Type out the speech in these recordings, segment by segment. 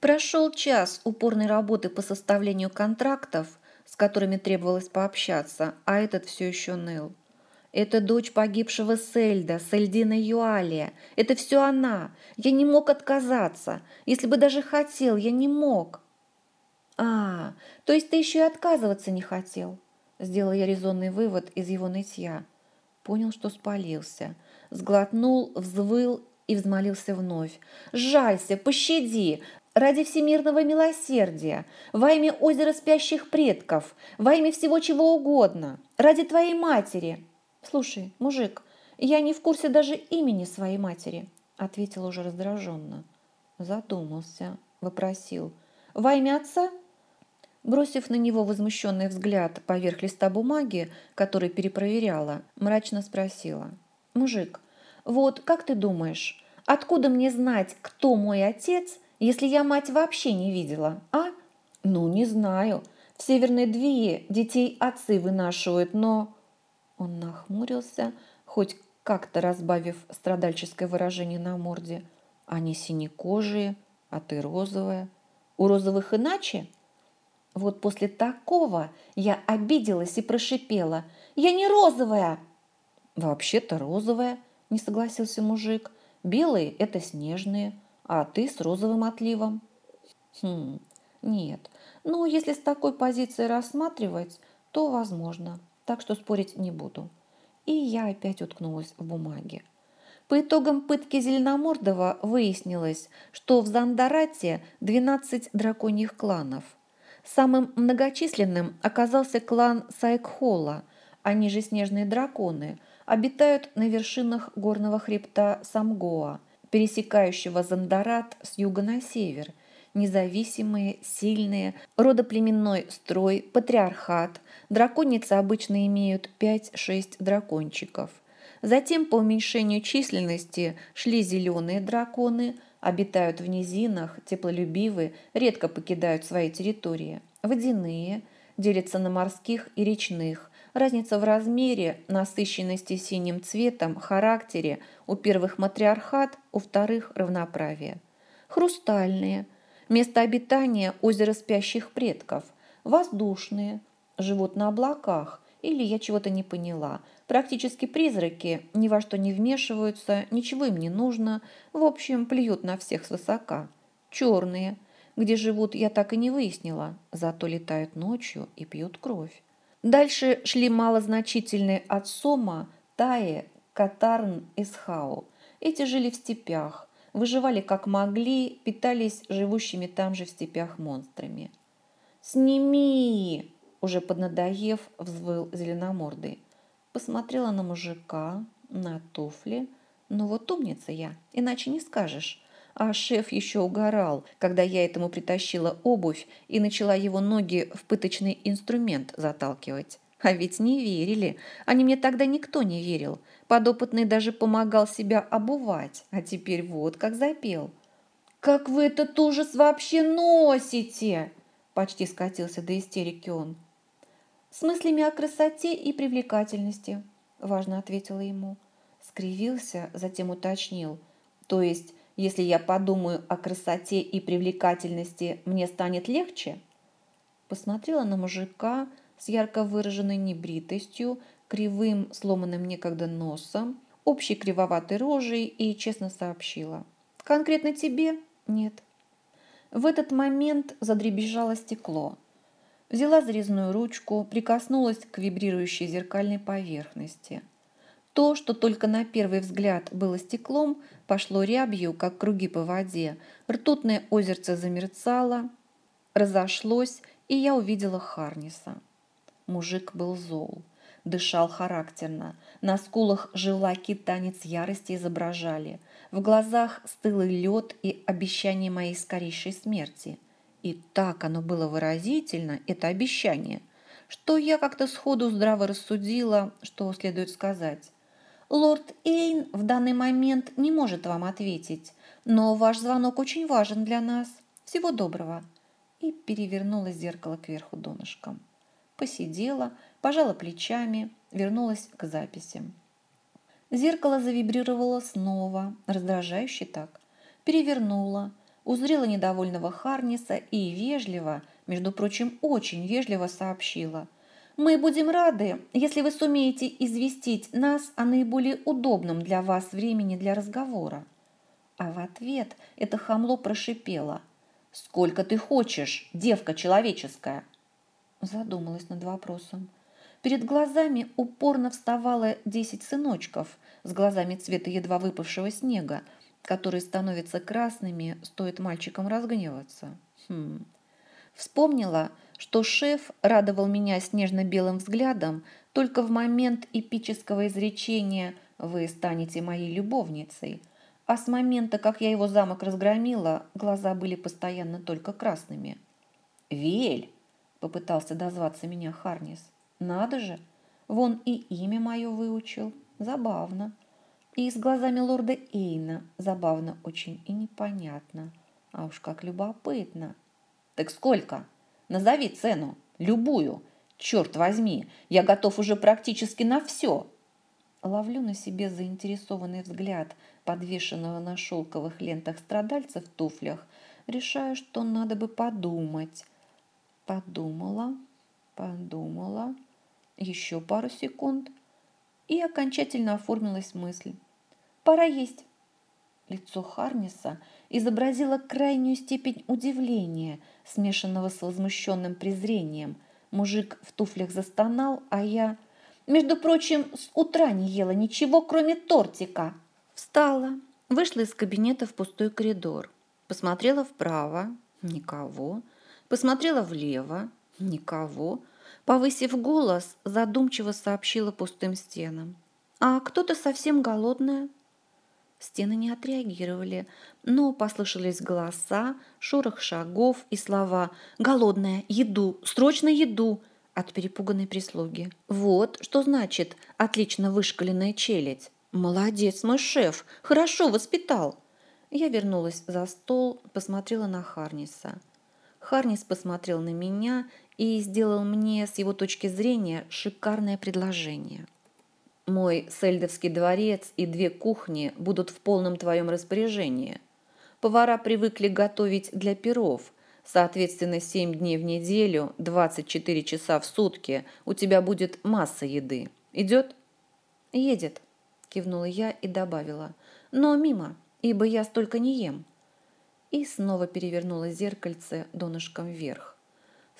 Прошел час упорной работы по составлению контрактов, с которыми требовалось пообщаться, а этот все еще ныл. Это дочь погибшего Сельда, Сельдина Юалия. Это все она. Я не мог отказаться. Если бы даже хотел, я не мог. А, то есть ты еще и отказываться не хотел? Сделал я резонный вывод из его нытья. Понял, что спалился. Сглотнул, взвыл и взмолился вновь. «Жалься, пощади! Ради всемирного милосердия, во имя озера спящих предков, во имя всего чего угодно, ради твоей матери!» «Слушай, мужик, я не в курсе даже имени своей матери», ответил уже раздраженно. Задумался, вопросил. «Во имя отца?» Бросив на него возмущенный взгляд поверх листа бумаги, который перепроверяла, мрачно спросила. «Мужик, вот как ты думаешь, откуда мне знать, кто мой отец, если я мать вообще не видела, а?» «Ну, не знаю. В Северной Двие детей отцы вынашивают, но...» Он нахмурился, хоть как-то разбавив страдальческое выражение на морде. Они синекожие, а ты розовая. У розовых иначе? Вот после такого я обиделась и прошипела. Я не розовая. Вообще-то розовая, не согласился мужик. Белые – это снежные, а ты с розовым отливом. Хм, нет. Ну, если с такой позиции рассматривать, то возможно так что спорить не буду. И я опять уткнулась в бумаге. По итогам пытки Зеленомордова выяснилось, что в Зандарате 12 драконьих кланов. Самым многочисленным оказался клан Сайкхола, они же снежные драконы, обитают на вершинах горного хребта Самгоа, пересекающего Зандарат с юга на север – независимые, сильные, родоплеменной строй, патриархат. Драконицы обычно имеют 5-6 дракончиков. Затем по уменьшению численности шли зеленые драконы, обитают в низинах, теплолюбивые, редко покидают свои территории. Водяные делятся на морских и речных. Разница в размере, насыщенности синим цветом, характере у первых матриархат, у вторых равноправие. Хрустальные – Место обитания – озеро спящих предков. Воздушные, живут на облаках. Или я чего-то не поняла. Практически призраки, ни во что не вмешиваются, ничего им не нужно. В общем, плюют на всех свысока. Черные, где живут, я так и не выяснила. Зато летают ночью и пьют кровь. Дальше шли малозначительные от Сома, Таи, Катарн и Схау. Эти жили в степях, выживали как могли, питались живущими там же в степях монстрами. «Сними!» – уже поднадоев, взвыл зеленомордый. Посмотрела на мужика, на туфли. «Ну вот умница я, иначе не скажешь». А шеф еще угорал, когда я этому притащила обувь и начала его ноги в пыточный инструмент заталкивать. А ведь не верили. Они мне тогда никто не верил. Подопытный даже помогал себя обувать, а теперь вот как запел. «Как вы этот ужас вообще носите?» Почти скатился до истерики он. «С мыслями о красоте и привлекательности», – важно ответила ему. Скривился, затем уточнил. «То есть, если я подумаю о красоте и привлекательности, мне станет легче?» Посмотрела на мужика с ярко выраженной небритостью, кривым, сломанным некогда носом, общей кривоватой рожей и честно сообщила. «Конкретно тебе? Нет». В этот момент задребезжало стекло. Взяла зарезную ручку, прикоснулась к вибрирующей зеркальной поверхности. То, что только на первый взгляд было стеклом, пошло рябью, как круги по воде. Ртутное озерце замерцало, разошлось, и я увидела Харниса. Мужик был зол дышал характерно. На скулах желаки танец ярости изображали. В глазах стылый лед и обещание моей скорейшей смерти. И так оно было выразительно, это обещание, что я как-то сходу здраво рассудила, что следует сказать. Лорд Эйн в данный момент не может вам ответить, но ваш звонок очень важен для нас. Всего доброго. И перевернула зеркало кверху донышком. Посидела, пожала плечами, вернулась к записям. Зеркало завибрировало снова, раздражающе так. Перевернула, узрела недовольного Харниса и вежливо, между прочим, очень вежливо сообщила. «Мы будем рады, если вы сумеете известить нас о наиболее удобном для вас времени для разговора». А в ответ это хамло прошипело. «Сколько ты хочешь, девка человеческая?» Задумалась над вопросом. Перед глазами упорно вставало десять сыночков с глазами цвета едва выпавшего снега, которые становятся красными, стоит мальчикам разгневаться. Хм. Вспомнила, что шеф радовал меня снежно-белым взглядом только в момент эпического изречения «Вы станете моей любовницей», а с момента, как я его замок разгромила, глаза были постоянно только красными. «Вель!» – попытался дозваться меня Харнис. «Надо же! Вон и имя мое выучил. Забавно. И с глазами лорда Эйна забавно очень и непонятно. А уж как любопытно!» «Так сколько? Назови цену. Любую. Черт возьми, я готов уже практически на все!» Ловлю на себе заинтересованный взгляд подвешенного на шелковых лентах страдальца в туфлях, решаю, что надо бы подумать. Подумала, подумала, еще пару секунд, и окончательно оформилась мысль. Пора есть. Лицо Харниса изобразило крайнюю степень удивления, смешанного с возмущенным презрением. Мужик в туфлях застонал, а я... Между прочим, с утра не ела ничего, кроме тортика. Встала, вышла из кабинета в пустой коридор, посмотрела вправо, никого, посмотрела влево, никого, повысив голос, задумчиво сообщила пустым стенам. «А кто-то совсем голодная?» Стены не отреагировали, но послышались голоса, шорох шагов и слова «Голодная! Еду! Срочно еду!» от перепуганной прислуги. Вот что значит отлично вышкаленная челядь. Молодец мой шеф, хорошо воспитал. Я вернулась за стол, посмотрела на Харниса. Харнис посмотрел на меня и сделал мне с его точки зрения шикарное предложение. Мой сельдовский дворец и две кухни будут в полном твоем распоряжении. Повара привыкли готовить для перов – Соответственно, 7 дней в неделю, 24 часа в сутки у тебя будет масса еды. Идет? Едет, кивнула я и добавила. Но мимо, ибо я столько не ем. И снова перевернула зеркальце донышком вверх.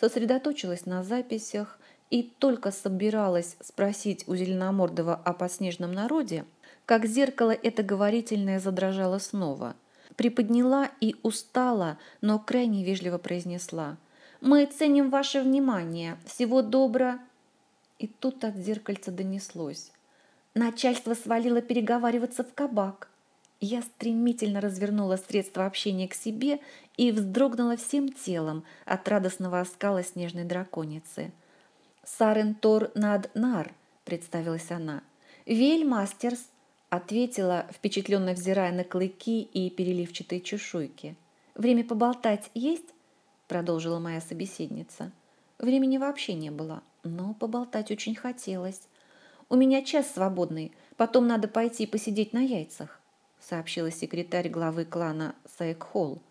Сосредоточилась на записях и только собиралась спросить у Зеленомордова о подснежном народе, как зеркало это говорительное задрожало снова – приподняла и устала, но крайне вежливо произнесла. «Мы ценим ваше внимание. Всего добра...» И тут от зеркальца донеслось. Начальство свалило переговариваться в кабак. Я стремительно развернула средства общения к себе и вздрогнула всем телом от радостного оскала снежной драконицы. «Сарен Тор над Нар», — представилась она. «Вель Мастерс ответила, впечатленно взирая на клыки и переливчатые чешуйки. «Время поболтать есть?» – продолжила моя собеседница. Времени вообще не было, но поболтать очень хотелось. «У меня час свободный, потом надо пойти посидеть на яйцах», – сообщила секретарь главы клана Сайкхолл.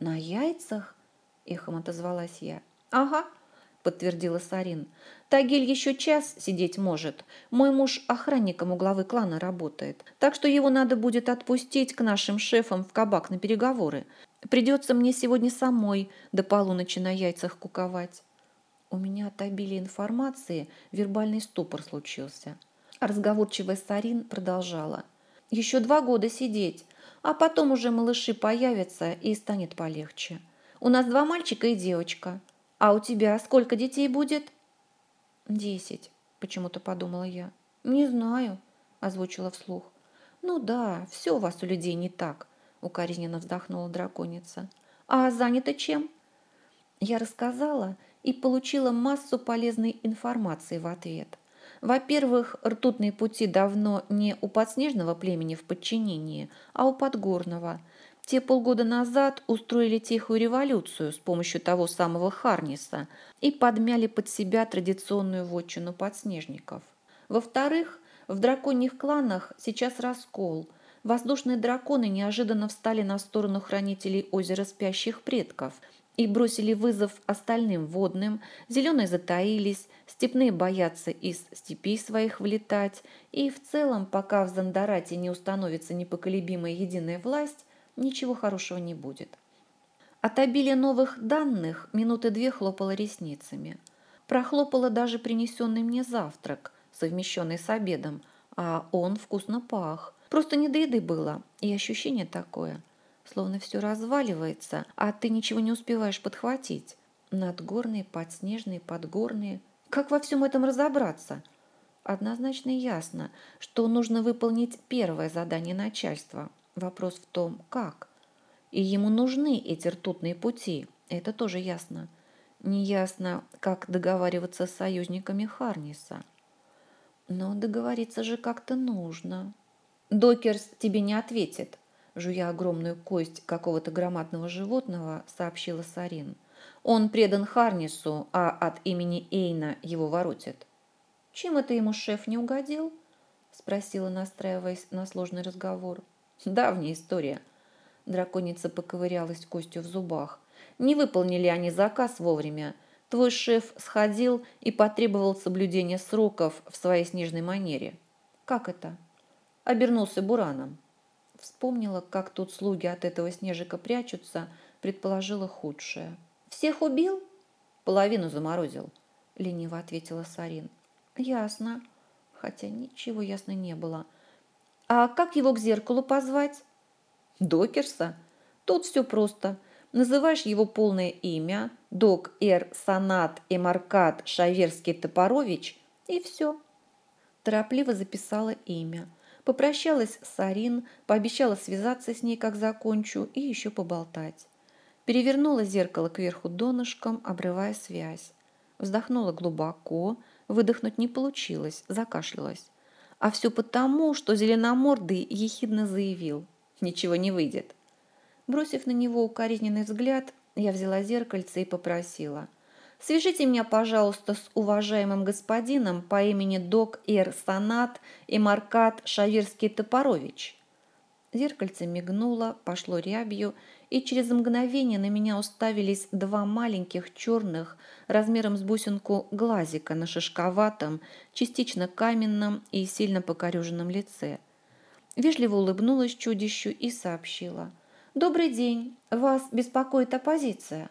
«На яйцах?» – эхом отозвалась я. «Ага», подтвердила Сарин. Тагиль еще час сидеть может. Мой муж охранником у главы клана работает. Так что его надо будет отпустить к нашим шефам в кабак на переговоры. Придется мне сегодня самой до полуночи на яйцах куковать. У меня от обилия информации вербальный ступор случился. Разговорчивая Сарин продолжала. Еще два года сидеть, а потом уже малыши появятся и станет полегче. У нас два мальчика и девочка. А у тебя сколько детей будет? Десять, почему-то подумала я. Не знаю, озвучила вслух. Ну да, все у вас у людей не так, укоризненно вздохнула драконица. А занята чем? Я рассказала и получила массу полезной информации в ответ. Во-первых, ртутные пути давно не у подснежного племени в подчинении, а у подгорного – те полгода назад устроили тихую революцию с помощью того самого Харниса и подмяли под себя традиционную вотчину подснежников. Во-вторых, в драконьих кланах сейчас раскол. воздушные драконы неожиданно встали на сторону хранителей озера спящих предков и бросили вызов остальным водным, зеленые затаились, степные боятся из степей своих вылетать, и в целом, пока в Зандарате не установится непоколебимая единая власть, ничего хорошего не будет. От обилия новых данных минуты две хлопала ресницами. Прохлопала даже принесенный мне завтрак, совмещенный с обедом, а он вкусно пах. Просто не до еды было, и ощущение такое, словно все разваливается, а ты ничего не успеваешь подхватить. Надгорные, подснежные, подгорные. Как во всем этом разобраться? Однозначно ясно, что нужно выполнить первое задание начальства. Вопрос в том, как. И ему нужны эти ртутные пути, это тоже ясно. Неясно, как договариваться с союзниками Харниса. Но договориться же как-то нужно. Докерс тебе не ответит, жуя огромную кость какого-то громадного животного, сообщила Сарин. Он предан Харнису, а от имени Эйна его воротит. Чем это ему шеф не угодил? спросила, настраиваясь на сложный разговор. Давняя история. Драконица поковырялась костью в зубах. Не выполнили они заказ вовремя. Твой шеф сходил и потребовал соблюдения сроков в своей снежной манере. Как это? Обернулся бураном. Вспомнила, как тут слуги от этого снежика прячутся, предположила худшее. Всех убил? Половину заморозил, лениво ответила Сарин. Ясно. Хотя ничего ясно не было. А как его к зеркалу позвать? Докерса? Тут все просто. Называешь его полное имя, док Р. Санат Эмаркат Шаверский Топорович, и все. Торопливо записала имя. Попрощалась с Арин, пообещала связаться с ней, как закончу, и еще поболтать. Перевернула зеркало кверху донышком, обрывая связь. Вздохнула глубоко, выдохнуть не получилось, закашлялась. А все потому, что зеленомордый ехидно заявил. Ничего не выйдет. Бросив на него укоризненный взгляд, я взяла зеркальце и попросила. «Свяжите меня, пожалуйста, с уважаемым господином по имени Док Эр Санат и Маркат Шаверский-Топорович». Зеркальце мигнуло, пошло рябью, и через мгновение на меня уставились два маленьких черных, размером с бусинку глазика на шишковатом, частично каменном и сильно покореженном лице. Вежливо улыбнулась чудищу и сообщила – «Добрый день. Вас беспокоит оппозиция?»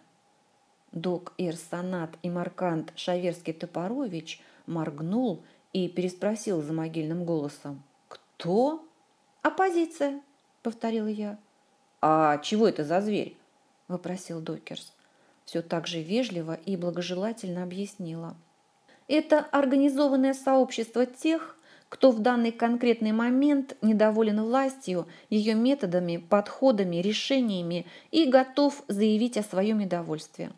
Док Ирсанат и Маркант Шаверский-Топорович моргнул и переспросил за могильным голосом. «Кто?» «Оппозиция», — повторила я. «А чего это за зверь?» — вопросил Докерс. Все так же вежливо и благожелательно объяснила. «Это организованное сообщество тех, кто в данный конкретный момент недоволен властью, ее методами, подходами, решениями и готов заявить о своем недовольстве.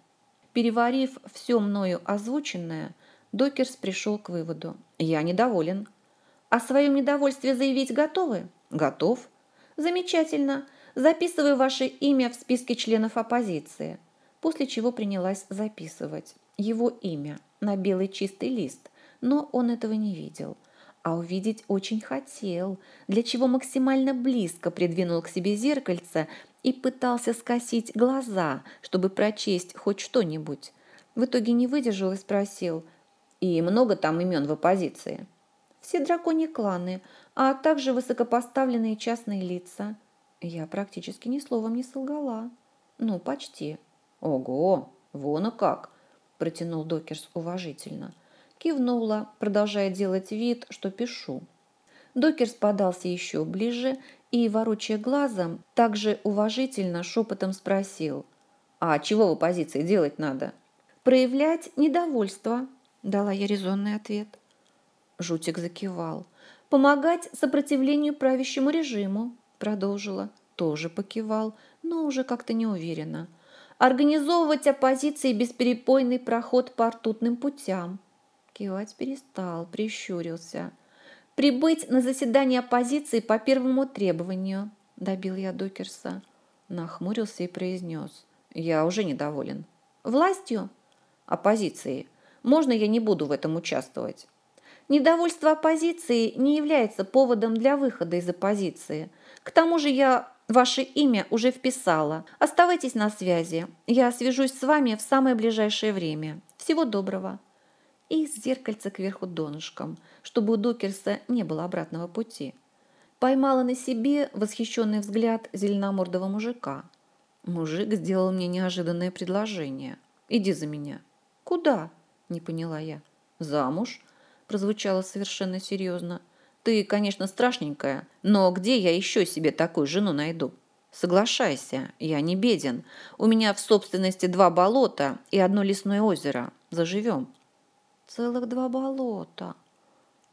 Переварив все мною озвученное, Докерс пришел к выводу. «Я недоволен». «О своем недовольстве заявить готовы?» «Готов». «Замечательно. Записываю ваше имя в списке членов оппозиции». После чего принялась записывать его имя на белый чистый лист, но он этого не видел – а увидеть очень хотел, для чего максимально близко придвинул к себе зеркальце и пытался скосить глаза, чтобы прочесть хоть что-нибудь. В итоге не выдержал и спросил, «И много там имен в оппозиции?» «Все драконьи кланы, а также высокопоставленные частные лица». Я практически ни словом не солгала. «Ну, почти». «Ого, вон и как!» – протянул Докерс уважительно – Кивнула, продолжая делать вид, что пишу. Докерс подался еще ближе и, ворочая глазом, также уважительно шепотом спросил. «А чего в оппозиции делать надо?» «Проявлять недовольство», – дала я резонный ответ. Жутик закивал. «Помогать сопротивлению правящему режиму», – продолжила. Тоже покивал, но уже как-то неуверенно. «Организовывать оппозиции бесперепойный проход по ртутным путям», Кивать перестал, прищурился. «Прибыть на заседание оппозиции по первому требованию», – добил я Докерса. Нахмурился и произнес. «Я уже недоволен». «Властью?» «Оппозицией. Можно я не буду в этом участвовать?» Недовольство оппозиции не является поводом для выхода из оппозиции. К тому же я ваше имя уже вписала. Оставайтесь на связи. Я свяжусь с вами в самое ближайшее время. Всего доброго. И зеркальце кверху донышком, чтобы у Докерса не было обратного пути. Поймала на себе восхищенный взгляд зеленомордого мужика. Мужик сделал мне неожиданное предложение. «Иди за меня». «Куда?» – не поняла я. «Замуж?» – прозвучало совершенно серьезно. «Ты, конечно, страшненькая, но где я еще себе такую жену найду?» «Соглашайся, я не беден. У меня в собственности два болота и одно лесное озеро. Заживем». «Целых два болота»,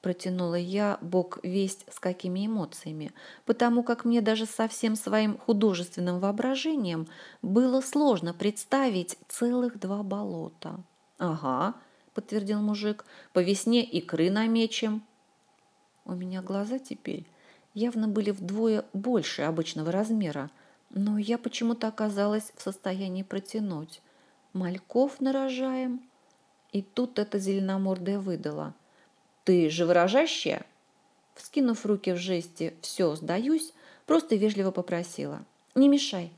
протянула я, бог весть с какими эмоциями, потому как мне даже со всем своим художественным воображением было сложно представить целых два болота. «Ага», — подтвердил мужик, — «по весне икры намечем». У меня глаза теперь явно были вдвое больше обычного размера, но я почему-то оказалась в состоянии протянуть. «Мальков нарожаем?» И тут эта зеленомордая выдала — «Ты же выражащая?» Вскинув руки в жесте «все, сдаюсь», просто вежливо попросила. «Не мешай».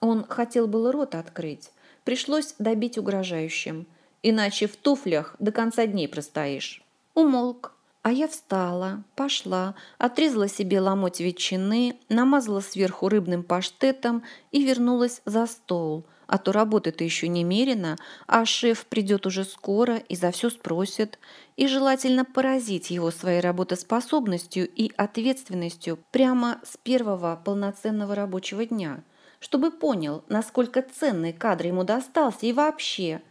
Он хотел было рот открыть. Пришлось добить угрожающим. Иначе в туфлях до конца дней простоишь. Умолк. А я встала, пошла, отрезала себе ломоть ветчины, намазала сверху рыбным паштетом и вернулась за стол – а то работы-то еще немерено, а шеф придет уже скоро и за все спросит, и желательно поразить его своей работоспособностью и ответственностью прямо с первого полноценного рабочего дня, чтобы понял, насколько ценный кадр ему достался и вообще.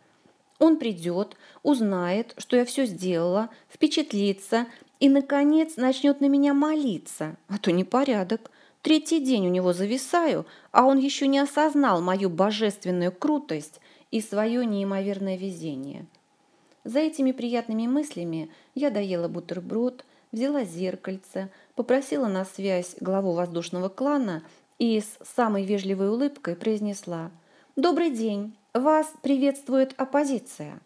Он придет, узнает, что я все сделала, впечатлится и, наконец, начнет на меня молиться, а то непорядок. Третий день у него зависаю, а он еще не осознал мою божественную крутость и свое неимоверное везение. За этими приятными мыслями я доела бутерброд, взяла зеркальце, попросила на связь главу воздушного клана и с самой вежливой улыбкой произнесла «Добрый день! Вас приветствует оппозиция!»